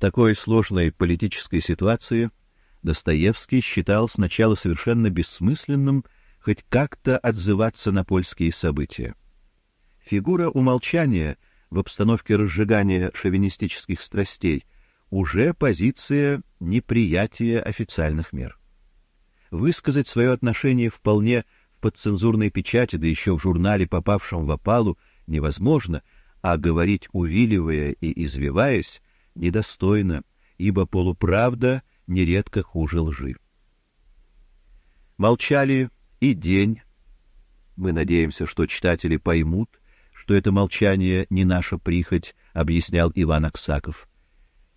такой сложной политической ситуации Достоевский считал сначала совершенно бессмысленным хоть как-то отзываться на польские события. Фигура умолчания в обстановке разжигания шовинистических страстей уже позиция неприятия официальных мер. Высказать свое отношение вполне в подцензурной печати, да еще в журнале, попавшем в опалу, невозможно, а говорить увиливая и извиваясь недостойно, ибо полуправда нередко хуже лжи. Молчали и день. Мы надеемся, что читатели поймут, что это молчание не наша прихоть, объяснял Иван Аксаков.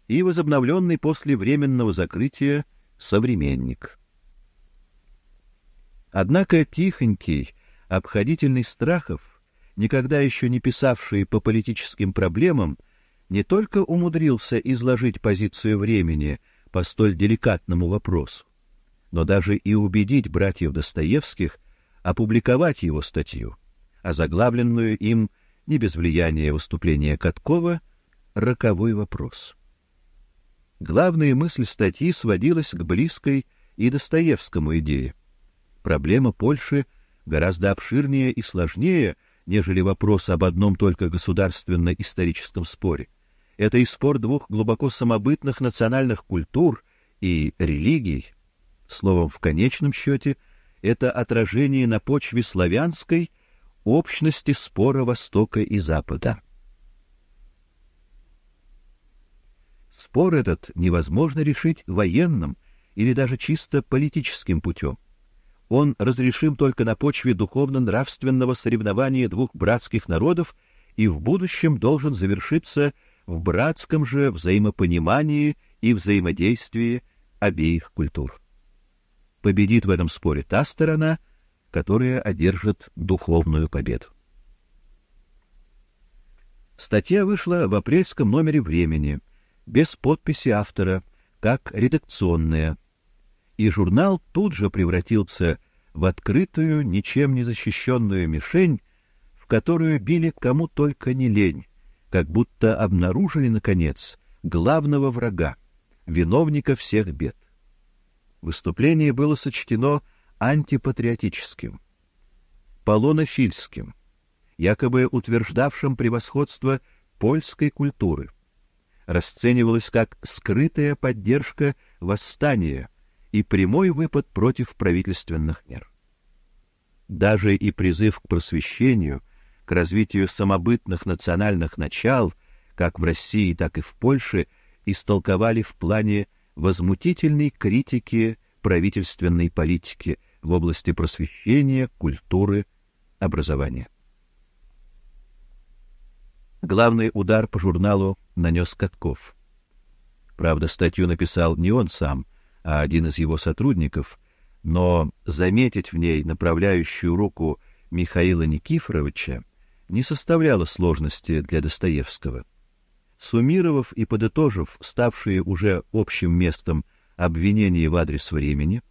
И возобновленный после временного закрытия современник. Однако тихонький, обходительный Страхов, никогда еще не писавший по политическим проблемам, не только умудрился изложить позицию времени по столь деликатному вопросу, но даже и убедить братьев Достоевских опубликовать его статью, озаглавленную им не без влияния выступления Каткова роковой вопрос. Главная мысль статьи сводилась к близкой и Достоевскому идее. Проблема Польши гораздо обширнее и сложнее, нежели вопрос об одном только государственно-историческом споре. Это и спор двух глубоко самобытных национальных культур и религий. Словом, в конечном счете, это отражение на почве славянской общности спора Востока и Запада. Спор этот невозможно решить военным или даже чисто политическим путем. Он разрешим только на почве духовно-нравственного соревнования двух братских народов и в будущем должен завершиться в братском же взаимопонимании и взаимодействии обеих культур. Победит в этом споре та сторона, которая одержит духовную победу. Статья вышла в апрельском номере Времени без подписи автора, как редакционная, и журнал тут же превратился в открытую, ничем не защищенную мишень, в которую били кому только не лень, как будто обнаружили наконец главного врага, виновника всех бед. Выступление было сочтено антипатриотическим, полонофильским, якобы утверждавшим превосходство польской культуры. Расценивалось как скрытая поддержка восстания и прямой выпад против правительственных мер. Даже и призыв к просвещению – к развитию самобытных национальных начал, как в России, так и в Польше, истолковали в плане возмутительной критики правительственной политики в области просвещения, культуры, образования. Главный удар по журналу нанес Катков. Правда, статью написал не он сам, а один из его сотрудников, но заметить в ней направляющую руку Михаила Никифоровича не составляло сложности для Достоевского. Суммировав и подытожив ставшие уже общим местом обвинения в адрес времени,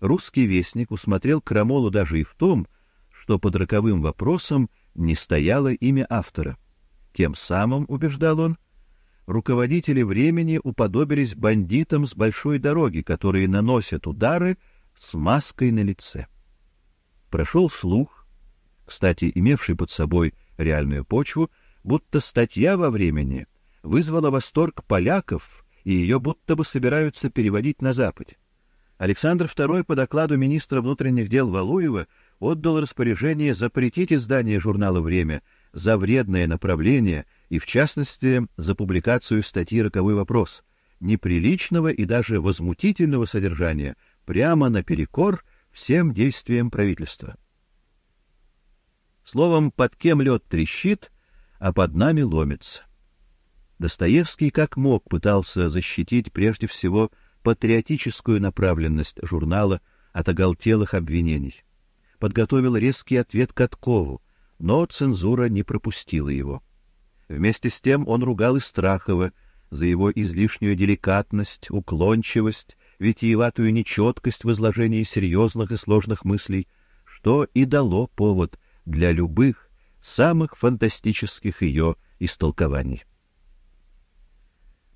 русский вестник усмотрел крамолу даже и в том, что под роковым вопросом не стояло имя автора. Тем самым, убеждал он, руководители времени уподобились бандитам с большой дороги, которые наносят удары с маской на лице. Прошел слух, кстати, имевший под собой реальную почву, будто статья во времени вызвала восторг поляков, и ее будто бы собираются переводить на запад. Александр II по докладу министра внутренних дел Валуева отдал распоряжение запретить издание журнала Время за вредное направление и в частности за публикацию статьи Роковой вопрос неприличного и даже возмутительного содержания прямо наперекор всем действиям правительства. Словом, под кем лед трещит, а под нами ломится. Достоевский как мог пытался защитить прежде всего патриотическую направленность журнала от оголтелых обвинений. Подготовил резкий ответ Каткову, но цензура не пропустила его. Вместе с тем он ругал и Страхова за его излишнюю деликатность, уклончивость, витиеватую нечеткость в изложении серьезных и сложных мыслей, что и дало повод для любых самых фантастических ее истолкований.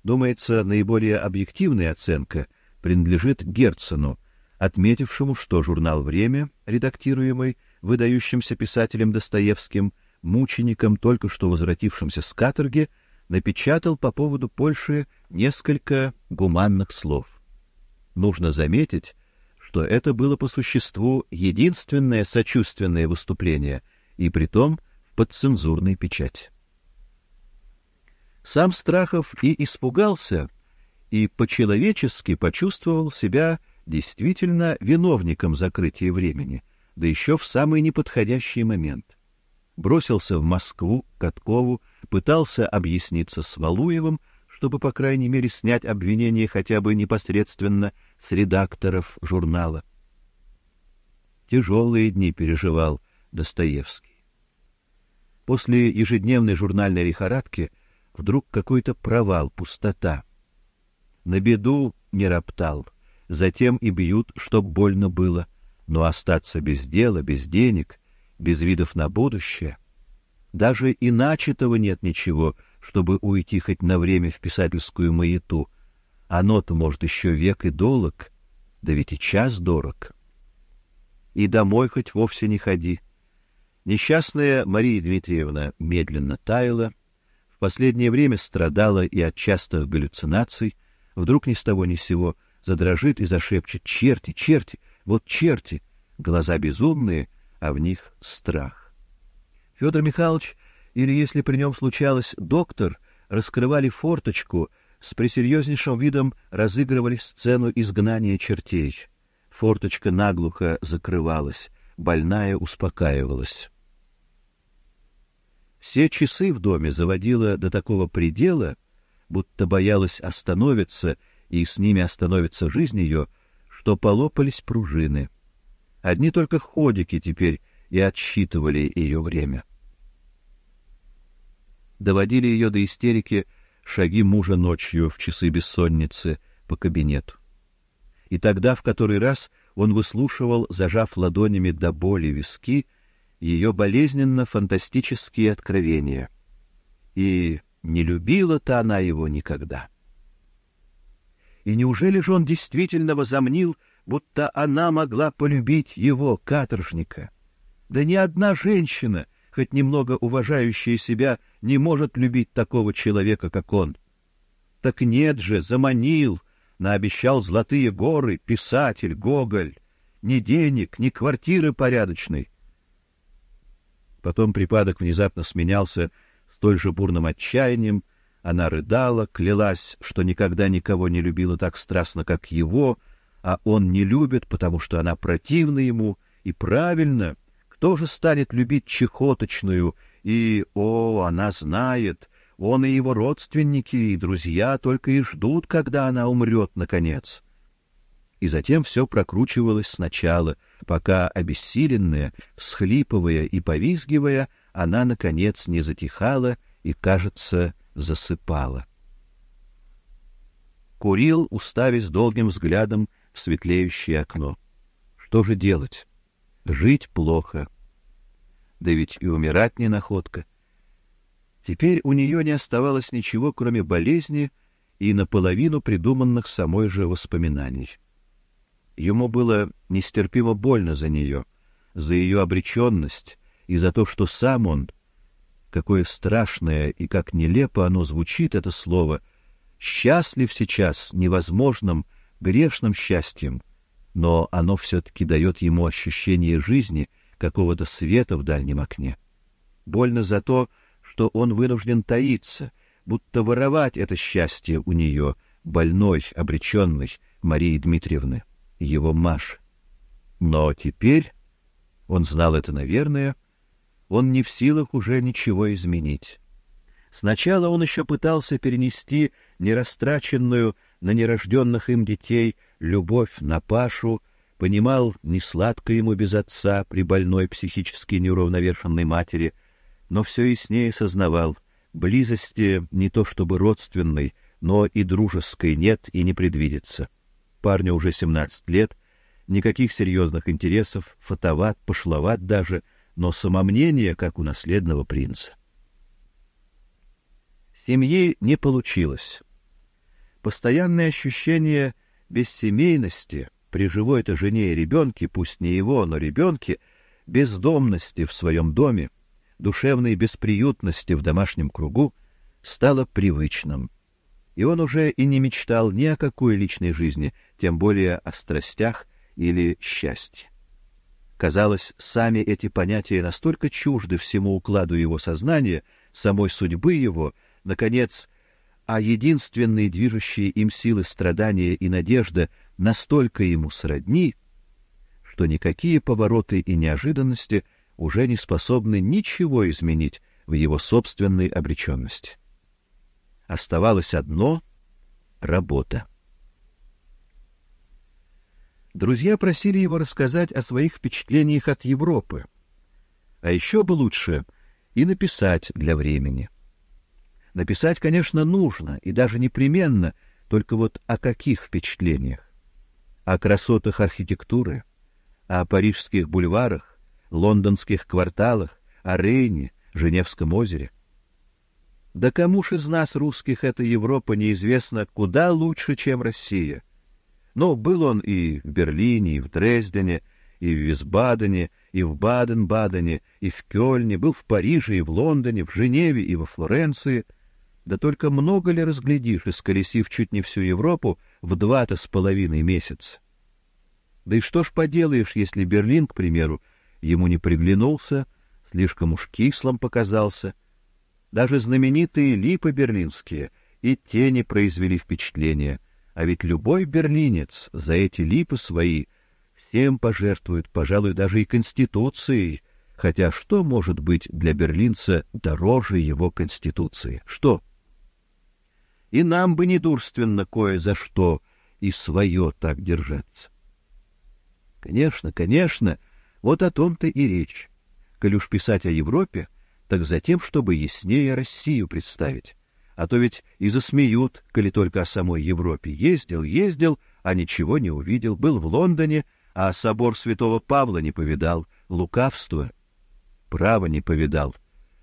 Думается, наиболее объективная оценка принадлежит Герцену, отметившему, что журнал «Время», редактируемый выдающимся писателем Достоевским, мучеником, только что возвратившимся с каторги, напечатал по поводу Польши несколько гуманных слов. Нужно заметить, что это было по существу единственное сочувственное выступление, и притом в подцензурной печати. Сам Страхов и испугался, и по-человечески почувствовал себя действительно виновником закрытия времени, да еще в самый неподходящий момент. Бросился в Москву, Каткову, пытался объясниться с Валуевым, чтобы по крайней мере снять обвинение хотя бы непосредственно с редакторов журнала. Тяжелые дни переживал Достоевский. После ежедневной журнальной лихорадки вдруг какой-то провал, пустота. На беду не роптал, затем и бьют, чтоб больно было, но остаться без дела, без денег, без видов на будущее, даже иначе того нет ничего, чтобы уйти хоть на время в писательскую маяту. Оно-то, может, еще век и долг, да ведь и час дорог. И домой хоть вовсе не ходи. Несчастная Мария Дмитриевна медленно таяла, в последнее время страдала и от частых галлюцинаций, вдруг ни с того ни с сего задрожит и зашепчет «Черти, черти, вот черти!» Глаза безумные, а в них страх. Федор Михайлович или если при нем случалось доктор, раскрывали форточку, с пресерьезнейшим видом разыгрывали сцену изгнания чертей. Форточка наглухо закрывалась, больная успокаивалась. Все часы в доме заводила до такого предела, будто боялась остановиться, и с ними остановится жизнь ее, что полопались пружины. Одни только ходики теперь и отсчитывали ее время доводили ее до истерики шаги мужа ночью в часы бессонницы по кабинету. И тогда в который раз он выслушивал, зажав ладонями до боли виски, ее болезненно-фантастические откровения. И не любила-то она его никогда. И неужели же он действительно возомнил, будто она могла полюбить его, каторжника? Да ни одна женщина хоть немного уважающая себя, не может любить такого человека, как он. Так нет же, заманил, наобещал золотые горы, писатель Гоголь, ни денег, ни квартиры порядочной. Потом припадок внезапно сменялся столь же бурным отчаянием, она рыдала, клялась, что никогда никого не любила так страстно, как его, а он не любит, потому что она противна ему, и правильно, тоже станет любить чехоточную, и, о, она знает, он и его родственники и друзья только и ждут, когда она умрет наконец. И затем все прокручивалось сначала, пока обессиленная, всхлипывая и повизгивая, она наконец не затихала и, кажется, засыпала. Курил, уставясь долгим взглядом в светлеющее окно. Что же делать? Жить плохо да ведь и умирать не находка. Теперь у нее не оставалось ничего, кроме болезни и наполовину придуманных самой же воспоминаний. Ему было нестерпимо больно за нее, за ее обреченность и за то, что сам он, какое страшное и как нелепо оно звучит это слово, счастлив сейчас невозможным, грешным счастьем, но оно все-таки дает ему ощущение жизни — какого-то света в дальнем окне. Больно за то, что он вынужден таиться, будто воровать это счастье у нее, больной, обреченной Марии Дмитриевны, его Маш. Но теперь он знал это, наверное, он не в силах уже ничего изменить. Сначала он еще пытался перенести нерастраченную на нерожденных им детей любовь на Пашу понимал, не сладко ему без отца при больной психически неуравновешенной матери, но все яснее сознавал, близости не то чтобы родственной, но и дружеской нет и не предвидится. Парню уже семнадцать лет, никаких серьезных интересов, фотоват, пошловат даже, но самомнение, как у наследного принца. Семьи не получилось. Постоянное ощущение бессемейности при живой-то жене и ребенке, пусть не его, но ребенке, бездомности в своем доме, душевной бесприютности в домашнем кругу стало привычным. И он уже и не мечтал ни о какой личной жизни, тем более о страстях или счастье. Казалось, сами эти понятия настолько чужды всему укладу его сознания, самой судьбы его, наконец, а единственные движущие им силы страдания и надежда настолько ему сродни, что никакие повороты и неожиданности уже не способны ничего изменить в его собственной обреченности. Оставалось одно — работа. Друзья просили его рассказать о своих впечатлениях от Европы. А еще бы лучше и написать для времени. Написать, конечно, нужно, и даже непременно, только вот о каких впечатлениях? О красотах архитектуры, о парижских бульварах, лондонских кварталах, о Рейне, Женевском озере. Да кому ж из нас, русских, эта Европа неизвестна куда лучше, чем Россия? Но был он и в Берлине, и в Дрездене, и в Висбадене, и в Баден-Бадене, и в Кёльне, был в Париже и в Лондоне, в Женеве и во Флоренции. Да только много ли разглядишь, исколесив чуть не всю Европу в два-то с половиной месяца? Да и что ж поделаешь, если Берлин, к примеру, ему не приглянулся, слишком уж кислым показался. Даже знаменитые липы берлинские и те не произвели впечатления — а ведь любой берлинец за эти липы свои всем пожертвует, пожалуй, даже и конституцией, хотя что может быть для берлинца дороже его конституции? Что? И нам бы недурственно кое за что и свое так держаться. Конечно, конечно, вот о том-то и речь. Коль уж писать о Европе, так за тем, чтобы яснее Россию представить а то ведь и засмеют, коли только о самой Европе. Ездил, ездил, а ничего не увидел, был в Лондоне, а собор Святого Павла не повидал, лукавство, право не повидал.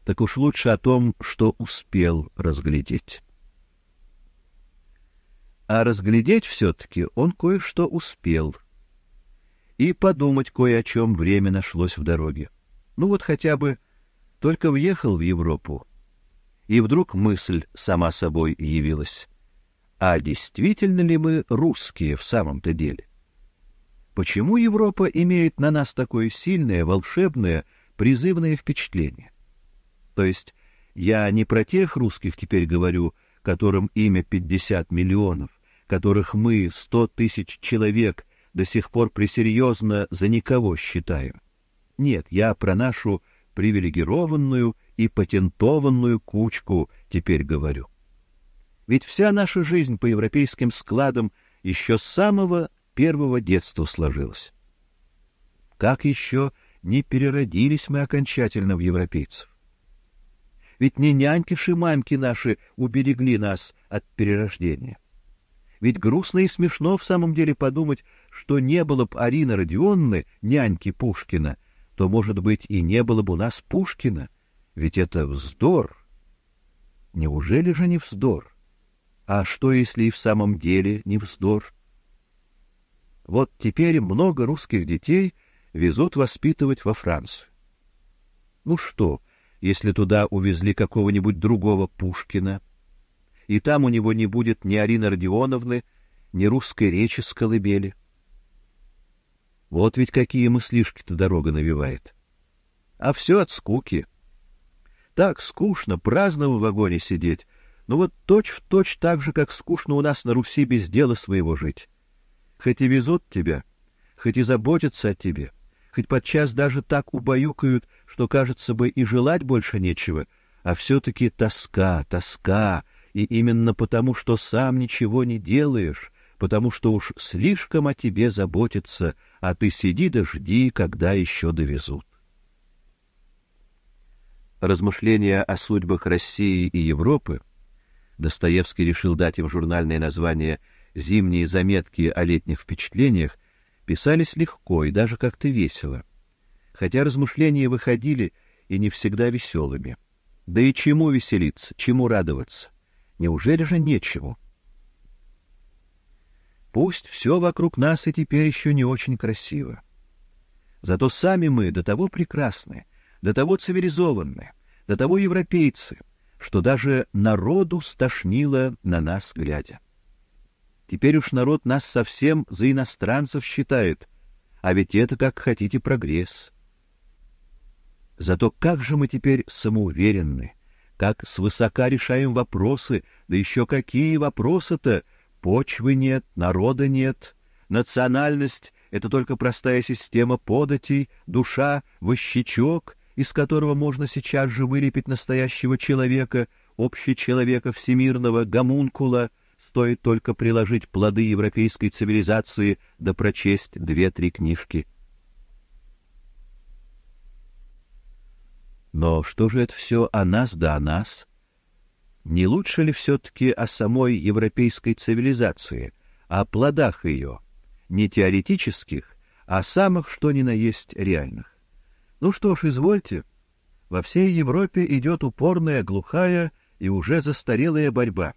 Так уж лучше о том, что успел разглядеть. А разглядеть все-таки он кое-что успел. И подумать кое о чем время нашлось в дороге. Ну вот хотя бы только въехал в Европу, и вдруг мысль сама собой явилась. А действительно ли мы русские в самом-то деле? Почему Европа имеет на нас такое сильное, волшебное, призывное впечатление? То есть я не про тех русских теперь говорю, которым имя пятьдесят миллионов, которых мы, сто тысяч человек, до сих пор пресерьезно за никого считаем. Нет, я про нашу привилегированную и патентованную кучку, теперь говорю. Ведь вся наша жизнь по европейским складам еще с самого первого детства сложилась. Как еще не переродились мы окончательно в европейцев? Ведь не няньки-шиманьки наши уберегли нас от перерождения. Ведь грустно и смешно в самом деле подумать, что не было б Арины Родионны, няньки Пушкина, то, может быть, и не было бы у нас Пушкина — ведь это вздор. Неужели же не вздор? А что, если и в самом деле не вздор? Вот теперь много русских детей везут воспитывать во Францию. Ну что, если туда увезли какого-нибудь другого Пушкина, и там у него не будет ни Арины Родионовны, ни русской речи с колыбели? Вот ведь какие мыслишки-то дорога навевает. А все от скуки. Так скучно, праздно в вагоне сидеть. Ну вот точь-в-точь так же, как скучно у нас на Руси без дела своего жить. Хоть и везут тебя, хоть и заботятся о тебе, хоть подчас даже так убаюкают, что, кажется бы, и желать больше нечего, а все-таки тоска, тоска, и именно потому, что сам ничего не делаешь, потому что уж слишком о тебе заботятся, а ты сиди да жди, когда еще довезут размышления о судьбах России и Европы, Достоевский решил дать им журнальное название «Зимние заметки о летних впечатлениях», писались легко и даже как-то весело. Хотя размышления выходили и не всегда веселыми. Да и чему веселиться, чему радоваться? Неужели же нечего? Пусть все вокруг нас и теперь еще не очень красиво. Зато сами мы до того прекрасны, до того цивилизованны, до того европейцы, что даже народу стошнило на нас глядя. Теперь уж народ нас совсем за иностранцев считает, а ведь это, как хотите, прогресс. Зато как же мы теперь самоуверенны, как свысока решаем вопросы, да еще какие вопросы-то, Почвы нет, народа нет, национальность — это только простая система податей, душа — вощечок, из которого можно сейчас же вылепить настоящего человека, общечеловека всемирного, гомункула, стоит только приложить плоды европейской цивилизации да прочесть две-три книжки. Но что же это все о нас да о нас? Не лучше ли все-таки о самой европейской цивилизации, о плодах ее, не теоретических, а самых что ни на есть реальных? Ну что ж, извольте. Во всей Европе идет упорная, глухая и уже застарелая борьба.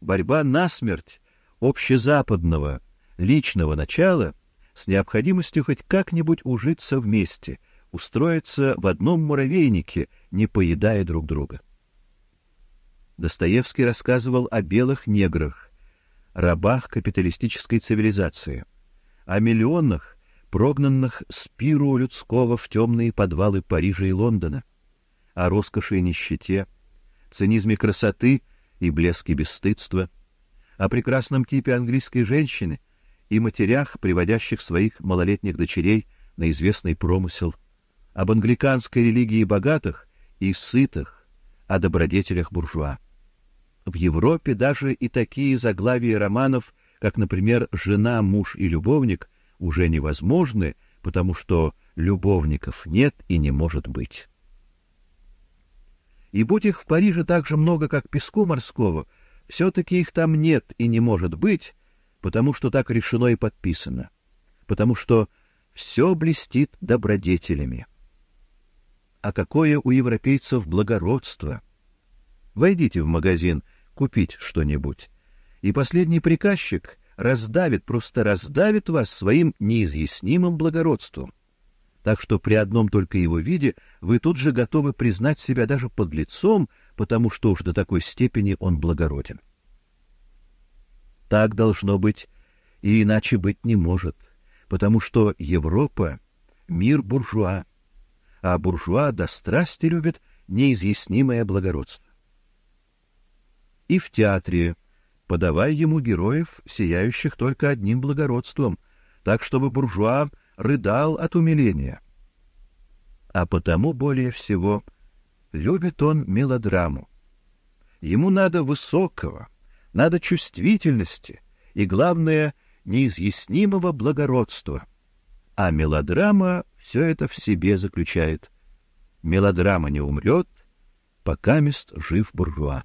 Борьба насмерть общезападного, личного начала с необходимостью хоть как-нибудь ужиться вместе, устроиться в одном муравейнике, не поедая друг друга. Достоевский рассказывал о белых неграх, рабах капиталистической цивилизации, о миллионах, прогнанных с пиру людского в темные подвалы Парижа и Лондона, о роскоши и нищете, цинизме красоты и блеске бесстыдства, о прекрасном типе английской женщины и матерях, приводящих своих малолетних дочерей на известный промысел, об англиканской религии богатых и сытых, о добродетелях буржуа. В Европе даже и такие заглавия романов, как, например, «Жена, муж и любовник», уже невозможны, потому что любовников нет и не может быть. И будь их в Париже так же много, как песку морского, все-таки их там нет и не может быть, потому что так решено и подписано, потому что все блестит добродетелями а какое у европейцев благородство. Войдите в магазин купить что-нибудь, и последний приказчик раздавит, просто раздавит вас своим неизъяснимым благородством. Так что при одном только его виде вы тут же готовы признать себя даже подлецом, потому что уж до такой степени он благороден. Так должно быть, и иначе быть не может, потому что Европа — мир буржуа, а буржуа до страсти любит неизъяснимое благородство. И в театре подавай ему героев, сияющих только одним благородством, так чтобы буржуа рыдал от умиления. А потому более всего любит он мелодраму. Ему надо высокого, надо чувствительности и, главное, неизъяснимого благородства. А мелодрама все это в себе заключает. Мелодрама не умрет, пока мест жив буржуа.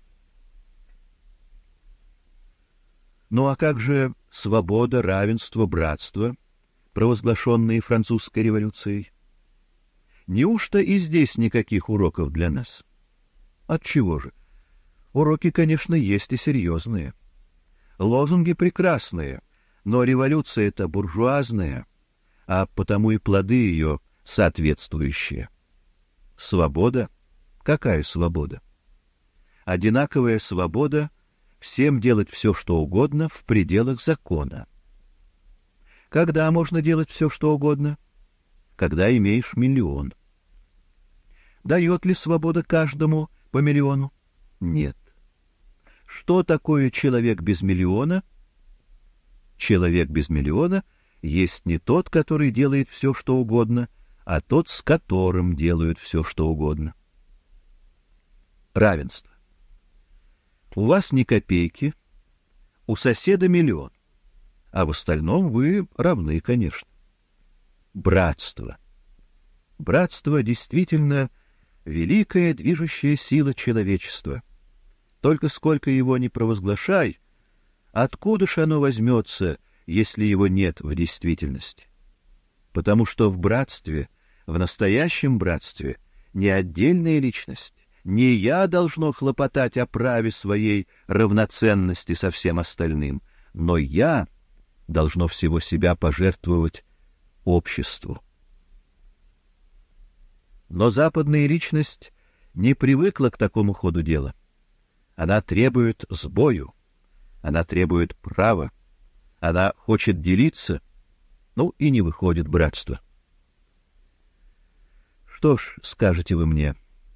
Ну а как же свобода, равенство, братство, провозглашенные французской революцией? Неужто и здесь никаких уроков для нас? От чего же? Уроки, конечно, есть и серьезные. Лозунги прекрасные, но революция это буржуазная, а потому и плоды ее соответствующие. Свобода? Какая свобода? Одинаковая свобода всем делать все, что угодно в пределах закона. Когда можно делать все, что угодно? Когда имеешь миллион. Дает ли свобода каждому по миллиону? Нет. Что такое человек без миллиона? Человек без миллиона — есть не тот, который делает все, что угодно, а тот, с которым делают все, что угодно. Равенство. У вас ни копейки, у соседа миллион, а в остальном вы равны, конечно. Братство. Братство действительно великая движущая сила человечества. Только сколько его не провозглашай, откуда ж оно возьмется, если его нет в действительности. Потому что в братстве, в настоящем братстве, не отдельная личность, не я должно хлопотать о праве своей равноценности со всем остальным, но я должно всего себя пожертвовать обществу. Но западная личность не привыкла к такому ходу дела. Она требует сбою, она требует права, она хочет делиться, ну и не выходит братство. Что ж, скажете вы мне,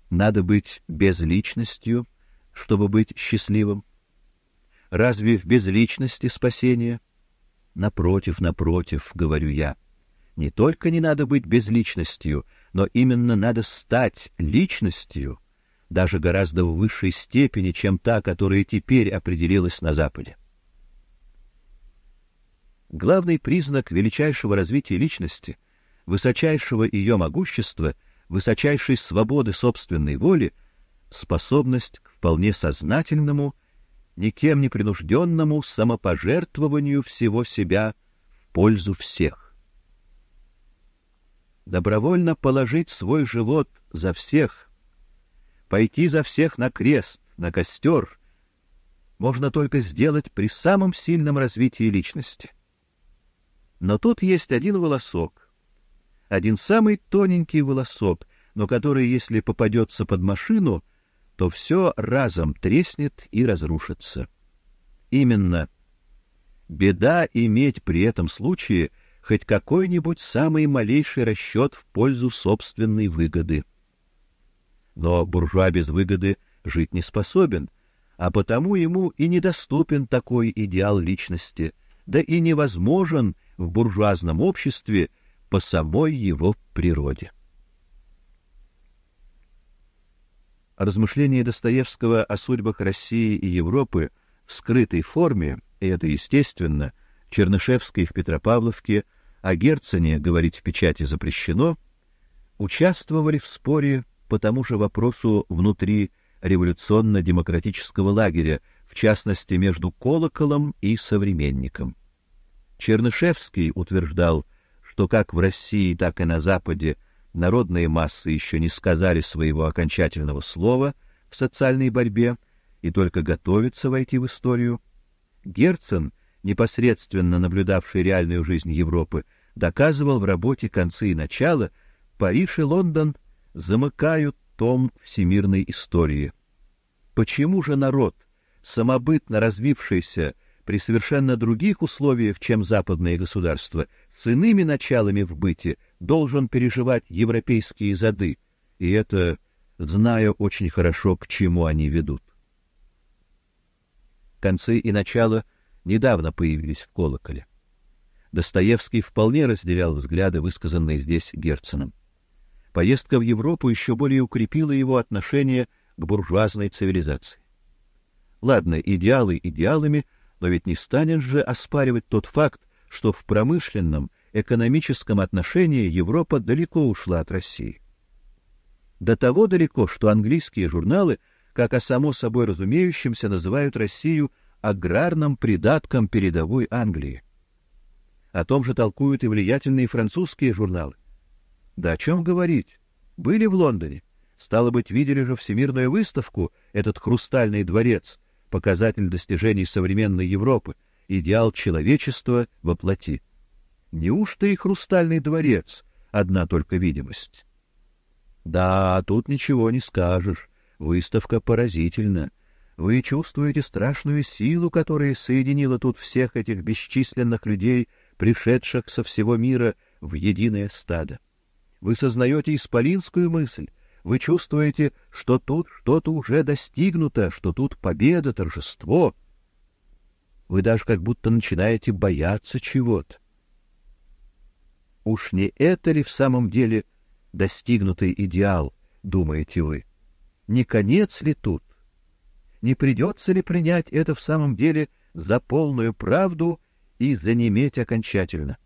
надо быть безличностью, чтобы быть счастливым? Разве в безличности спасение? Напротив, напротив, говорю я. Не только не надо быть безличностью, но именно надо стать личностью, даже гораздо в высшей степени, чем та, которая теперь определилась на Западе. Главный признак величайшего развития личности, высочайшего ее могущества, высочайшей свободы собственной воли — способность к вполне сознательному, никем не принужденному самопожертвованию всего себя в пользу всех добровольно положить свой живот за всех, пойти за всех на крест, на костер, можно только сделать при самом сильном развитии личности. Но тут есть один волосок, один самый тоненький волосок, но который, если попадется под машину, то все разом треснет и разрушится. Именно беда иметь при этом случае хоть какой-нибудь самый малейший расчет в пользу собственной выгоды. Но буржуа без выгоды жить не способен, а потому ему и недоступен такой идеал личности, да и невозможен в буржуазном обществе по самой его природе. Размышления Достоевского о судьбах России и Европы в скрытой форме, и это естественно, Чернышевской в Петропавловке, о Герцене говорить в печати запрещено, участвовали в споре по тому же вопросу внутри революционно-демократического лагеря, в частности между Колоколом и современником. Чернышевский утверждал, что как в России, так и на Западе народные массы еще не сказали своего окончательного слова в социальной борьбе и только готовятся войти в историю. Герцен непосредственно наблюдавший реальную жизнь Европы, доказывал в работе «Концы и начало» Париж и Лондон замыкают том всемирной истории. Почему же народ, самобытно развившийся при совершенно других условиях, чем западные государства, с иными началами в быте, должен переживать европейские зады, и это зная очень хорошо, к чему они ведут? Концы и начало недавно появились в колоколе. Достоевский вполне разделял взгляды, высказанные здесь Герценом. Поездка в Европу еще более укрепила его отношение к буржуазной цивилизации. Ладно, идеалы идеалами, но ведь не станет же оспаривать тот факт, что в промышленном, экономическом отношении Европа далеко ушла от России. До того далеко, что английские журналы, как о само собой разумеющемся, называют Россию аграрным придатком передовой Англии. О том же толкуют и влиятельные французские журналы. Да о чем говорить? Были в Лондоне. Стало быть, видели же всемирную выставку, этот хрустальный дворец, показатель достижений современной Европы, идеал человечества во плоти. Неужто и хрустальный дворец одна только видимость? Да, тут ничего не скажешь. Выставка поразительна. Вы чувствуете страшную силу, которая соединила тут всех этих бесчисленных людей, пришедших со всего мира в единое стадо. Вы сознаете исполинскую мысль, вы чувствуете, что тут что-то уже достигнуто, что тут победа, торжество. Вы даже как будто начинаете бояться чего-то. Уж не это ли в самом деле достигнутый идеал, думаете вы? Не конец ли тут? не придется ли принять это в самом деле за полную правду и занеметь окончательно.